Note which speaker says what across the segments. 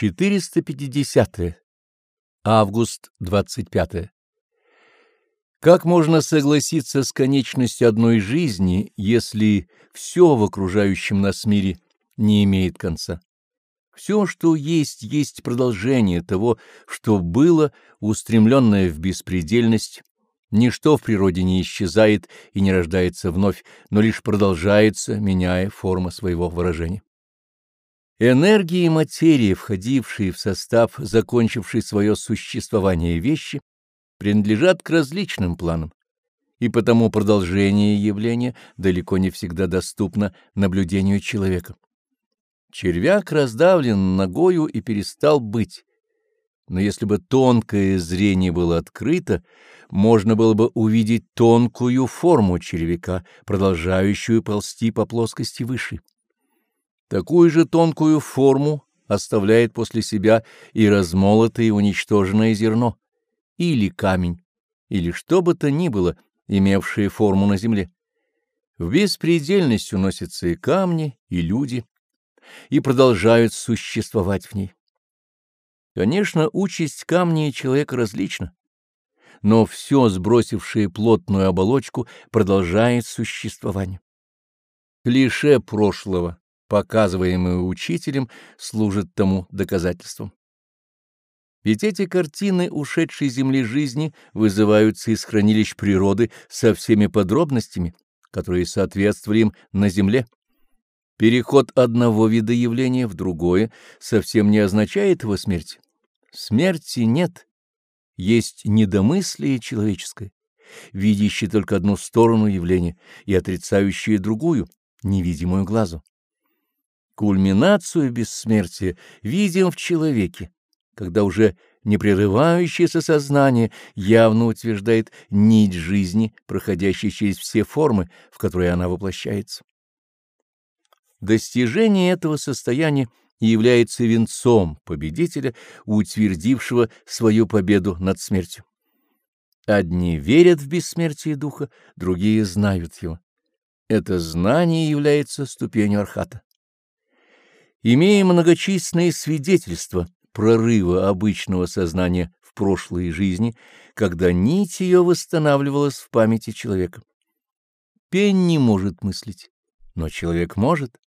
Speaker 1: 450. -е. Август 25. -е. Как можно согласиться с конечностью одной жизни, если все в окружающем нас мире не имеет конца? Все, что есть, есть продолжение того, что было, устремленное в беспредельность. Ничто в природе не исчезает и не рождается вновь, но лишь продолжается, меняя форму своего выражения. Энергии и материи, входившие в состав, закончившей свое существование вещи, принадлежат к различным планам, и потому продолжение явления далеко не всегда доступно наблюдению человека. Червяк раздавлен ногою и перестал быть, но если бы тонкое зрение было открыто, можно было бы увидеть тонкую форму червяка, продолжающую ползти по плоскости выше. Такую же тонкую форму оставляет после себя и размолотое и уничтоженное зерно, или камень, или что бы то ни было, имевшее форму на земле. В беспредельность уносятся и камни, и люди, и продолжают существовать в ней. Конечно, участь камня и человека различна, но все, сбросившее плотную оболочку, продолжает существование. Клише прошлого показываемые учителем, служат тому доказательством. Ведь эти картины ушедшей земли жизни вызываются из хранилищ природы со всеми подробностями, которые соответствовали им на земле. Переход одного вида явления в другое совсем не означает его смерть. Смерти нет, есть недомыслие человеческое, видящее только одну сторону явления и отрицающее другую, невидимую глазу. Кульминацию бессмертия видим в человеке, когда уже непрерывающееся сознание явно утверждает нить жизни, проходящей через все формы, в которые она воплощается. Достижение этого состояния является венцом победителя, утвердившего свою победу над смертью. Одни верят в бессмертие духа, другие знают его. Это знание является ступенью архата. Имея многочисленные свидетельства прорыва обычного сознания в прошлой жизни, когда нить ее восстанавливалась в памяти человека. Пень не может мыслить, но человек может.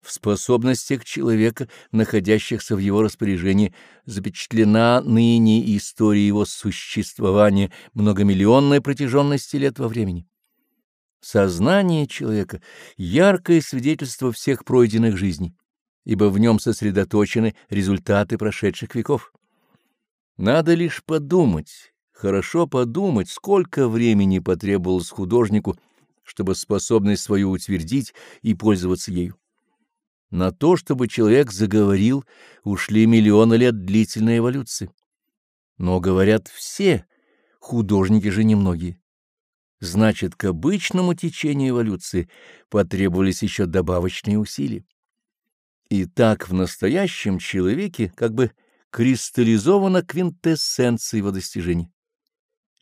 Speaker 1: В способностях человека, находящихся в его распоряжении, запечатлена ныне история его существования многомиллионной протяженности лет во времени. Сознание человека — яркое свидетельство всех пройденных жизней ибо в нем сосредоточены результаты прошедших веков. Надо лишь подумать, хорошо подумать, сколько времени потребовалось художнику, чтобы способность свою утвердить и пользоваться ею. На то, чтобы человек заговорил, ушли миллионы лет длительной эволюции. Но говорят все, художники же немногие. Значит, к обычному течению эволюции потребовались еще добавочные усилия. И так в настоящем человеке как бы кристаллизована квинтэссенция его достижений.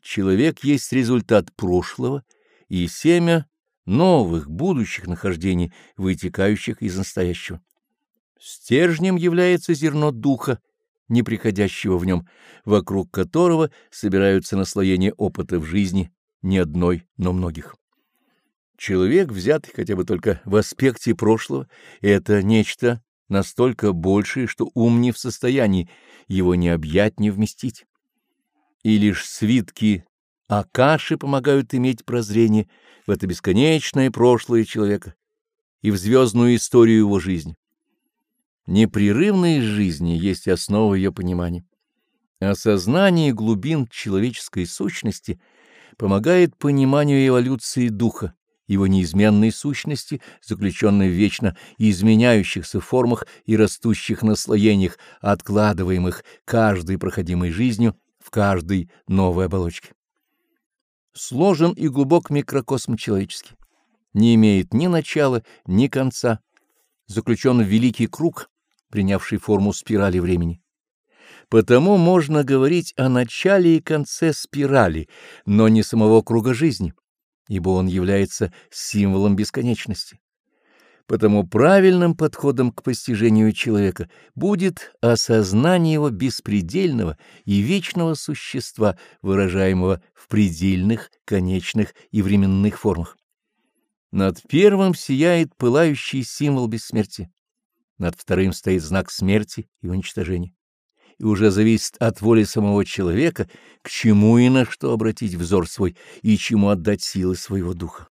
Speaker 1: Человек есть результат прошлого и семя новых, будущих нахождений, вытекающих из настоящего. Стержнем является зерно духа, не приходящего в нем, вокруг которого собираются наслоения опыта в жизни не одной, но многих. Человек, взятый хотя бы только в аспекте прошлого, это нечто настолько большее, что ум не в состоянии его не объять, не вместить. И лишь свитки Акаши помогают иметь прозрение в это бесконечное прошлое человека и в звездную историю его жизни. Непрерывность жизни есть основа ее понимания. Осознание глубин человеческой сущности помогает пониманию эволюции духа, его неизменной сущности, заключенной в вечно изменяющихся формах и растущих наслоениях, откладываемых каждой проходимой жизнью в каждой новой оболочке. Сложен и глубок микрокосм человеческий, не имеет ни начала, ни конца, заключен в великий круг, принявший форму спирали времени. Потому можно говорить о начале и конце спирали, но не самого круга жизни ибо он является символом бесконечности. Потому правильным подходом к постижению человека будет осознание его беспредельного и вечного существа, выражаемого в предельных, конечных и временных формах. Над первым сияет пылающий символ бессмертия, над вторым стоит знак смерти и уничтожения. И уже зависит от воли самого человека, к чему и на что обратить взор свой и чему отдать силы своего духа.